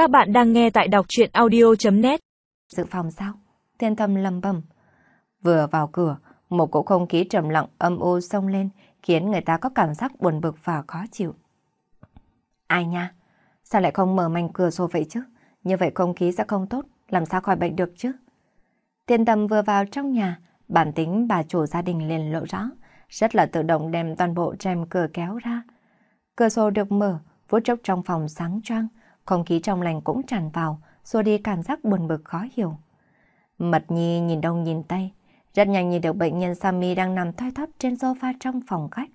Các bạn đang nghe tại đọc chuyện audio.net Dự phòng sao? Thiên thầm lầm bầm. Vừa vào cửa, một cỗ không khí trầm lặng âm u xông lên khiến người ta có cảm giác buồn bực và khó chịu. Ai nha? Sao lại không mở manh cửa sổ vậy chứ? Như vậy không khí sẽ không tốt, làm sao khỏi bệnh được chứ? Thiên tâm vừa vào trong nhà, bản tính bà chủ gia đình liền lộ rõ, rất là tự động đem toàn bộ rèm cửa kéo ra. Cửa sổ được mở, phút chốc trong phòng sáng choang, không khí trong lành cũng tràn vào, xua đi cảm giác buồn bực khó hiểu. Mật Nhi nhìn đông nhìn tây, rất nhanh nhìn được bệnh nhân Sammy đang nằm thoi thóp trên sofa trong phòng khách.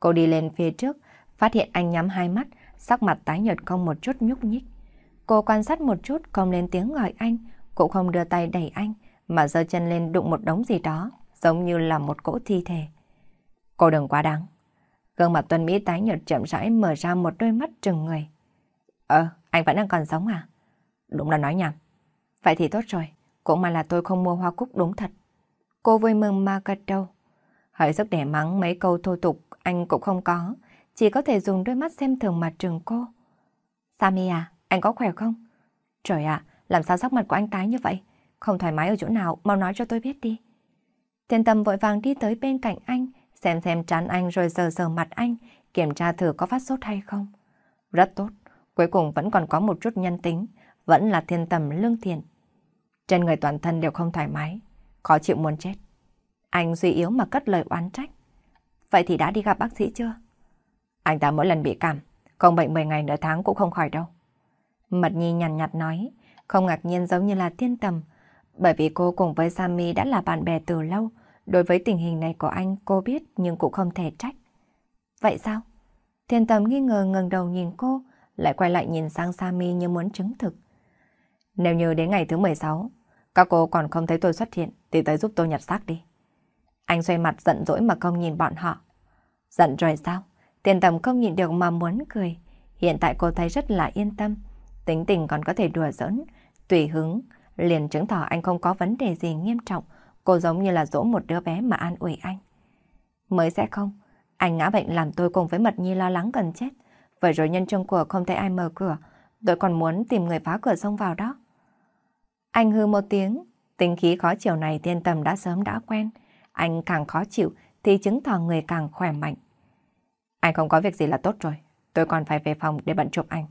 Cô đi lên phía trước, phát hiện anh nhắm hai mắt, sắc mặt tái nhợt không một chút nhúc nhích. Cô quan sát một chút không lên tiếng gọi anh, cũng không đưa tay đẩy anh, mà giơ chân lên đụng một đống gì đó, giống như là một cỗ thi thể. Cô đừng quá đáng. Gương mặt Tuân Mỹ tái nhợt chậm rãi mở ra một đôi mắt trừng người. Ờ, anh vẫn đang còn sống à? Đúng là nói nhầm. Vậy thì tốt rồi, cũng mà là tôi không mua hoa cúc đúng thật. Cô vui mừng mà gật đầu. Hỡi sức để mắng mấy câu thô tục anh cũng không có, chỉ có thể dùng đôi mắt xem thường mặt trường cô. Sammy à, anh có khỏe không? Trời ạ, làm sao sắc mặt của anh tái như vậy? Không thoải mái ở chỗ nào, mau nói cho tôi biết đi. Thiên tâm vội vàng đi tới bên cạnh anh, xem xem trán anh rồi sờ sờ mặt anh, kiểm tra thử có phát sốt hay không. Rất tốt, cuối cùng vẫn còn có một chút nhân tính, vẫn là thiên tầm lương thiện. Trên người toàn thân đều không thoải mái, khó chịu muốn chết. Anh suy yếu mà cất lời oán trách. Vậy thì đã đi gặp bác sĩ chưa? Anh ta mỗi lần bị cảm, không bệnh 10 ngày nửa tháng cũng không khỏi đâu. Mật Nhi nhằn nhạt nói, không ngạc nhiên giống như là thiên tầm, bởi vì cô cùng với Sammy đã là bạn bè từ lâu, đối với tình hình này của anh cô biết nhưng cũng không thể trách. Vậy sao? Thiên tầm nghi ngờ ngẩng đầu nhìn cô, lại quay lại nhìn sang Sami như muốn chứng thực. Nếu như đến ngày thứ 16, các cô còn không thấy tôi xuất hiện thì tới giúp tôi nhặt xác đi. Anh xoay mặt giận dỗi mà không nhìn bọn họ. Giận rồi sao? Tiền tầm không nhìn được mà muốn cười. Hiện tại cô thấy rất là yên tâm. Tính tình còn có thể đùa giỡn, tùy hứng. Liền chứng tỏ anh không có vấn đề gì nghiêm trọng. Cô giống như là dỗ một đứa bé mà an ủi anh. Mới sẽ không. Anh ngã bệnh làm tôi cùng với Mật Nhi lo lắng gần chết. Vậy rồi nhân trong cửa không thấy ai mở cửa. Tôi còn muốn tìm người phá cửa xông vào đó. Anh hư một tiếng. Tính khí khó chịu này tiên tầm đã sớm đã quen. Anh càng khó chịu thì chứng tỏ người càng khỏe mạnh. Anh không có việc gì là tốt rồi. Tôi còn phải về phòng để bận chụp anh.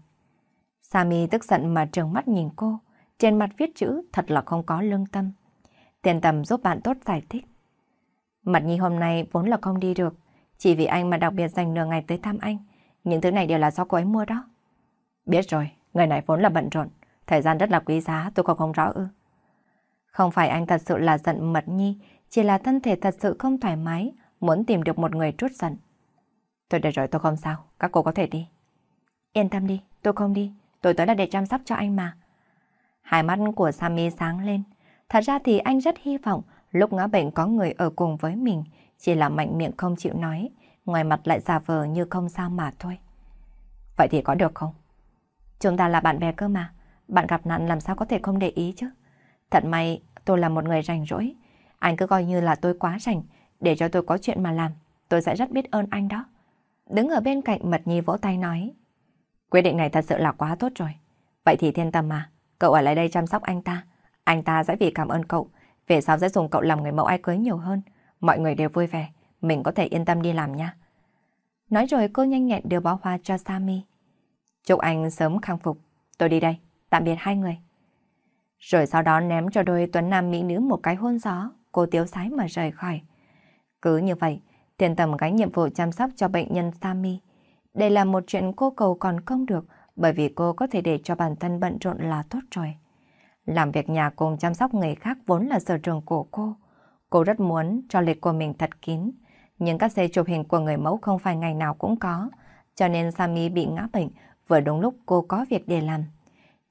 Sami tức giận mà trừng mắt nhìn cô. Trên mặt viết chữ thật là không có lương tâm. Tiền tầm giúp bạn tốt giải thích. Mặt nhi hôm nay vốn là không đi được. Chỉ vì anh mà đặc biệt dành nửa ngày tới thăm anh. Những thứ này đều là do cô ấy mua đó. Biết rồi, người này vốn là bận rộn. Thời gian rất là quý giá, tôi còn không rõ ư. Không phải anh thật sự là giận Mật Nhi, chỉ là thân thể thật sự không thoải mái, muốn tìm được một người trút giận. Tôi để rồi, tôi không sao, các cô có thể đi. Yên tâm đi, tôi không đi, tôi tới là để chăm sóc cho anh mà. Hai mắt của Sammy sáng lên. Thật ra thì anh rất hy vọng lúc ngã bệnh có người ở cùng với mình, chỉ là mạnh miệng không chịu nói, ngoài mặt lại giả vờ như không sao mà thôi. Vậy thì có được không? Chúng ta là bạn bè cơ mà, bạn gặp nạn làm sao có thể không để ý chứ? Thật may tôi là một người rảnh rỗi, anh cứ coi như là tôi quá rảnh, để cho tôi có chuyện mà làm, tôi sẽ rất biết ơn anh đó. Đứng ở bên cạnh Mật Nhi vỗ tay nói, quyết định này thật sự là quá tốt rồi. Vậy thì thiên tâm mà, cậu ở lại đây chăm sóc anh ta, anh ta sẽ vì cảm ơn cậu, về sau sẽ dùng cậu làm người mẫu ai cưới nhiều hơn, mọi người đều vui vẻ, mình có thể yên tâm đi làm nha. Nói rồi cô nhanh nhẹn đưa bó hoa cho Sami. Chúc anh sớm khang phục, tôi đi đây, tạm biệt hai người. Rồi sau đó ném cho đôi tuấn nam mỹ nữ một cái hôn gió, cô tiếu sái mà rời khỏi. Cứ như vậy, tiền tầm gánh nhiệm vụ chăm sóc cho bệnh nhân Sami. Đây là một chuyện cô cầu còn không được, bởi vì cô có thể để cho bản thân bận rộn là tốt rồi. Làm việc nhà cùng chăm sóc người khác vốn là sở trường của cô. Cô rất muốn cho lịch của mình thật kín, nhưng các xe chụp hình của người mẫu không phải ngày nào cũng có, cho nên Sami bị ngã bệnh vừa đúng lúc cô có việc để làm.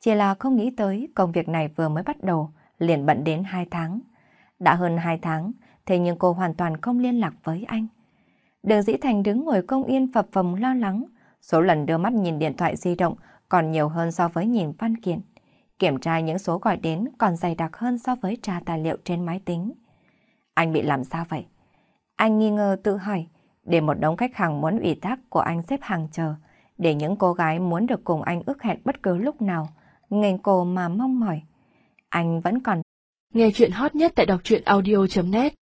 Chỉ là không nghĩ tới công việc này vừa mới bắt đầu, liền bận đến 2 tháng. Đã hơn 2 tháng, thế nhưng cô hoàn toàn không liên lạc với anh. Đường Dĩ Thành đứng ngồi công yên phập phồng lo lắng, số lần đưa mắt nhìn điện thoại di động còn nhiều hơn so với nhìn văn kiện. Kiểm tra những số gọi đến còn dày đặc hơn so với tra tài liệu trên máy tính. Anh bị làm sao vậy? Anh nghi ngờ tự hỏi, để một đống khách hàng muốn ủy thác của anh xếp hàng chờ, để những cô gái muốn được cùng anh ước hẹn bất cứ lúc nào, nghênh cô mà mong mỏi. Anh vẫn còn Nghe chuyện hot nhất tại đọc truyện audio.net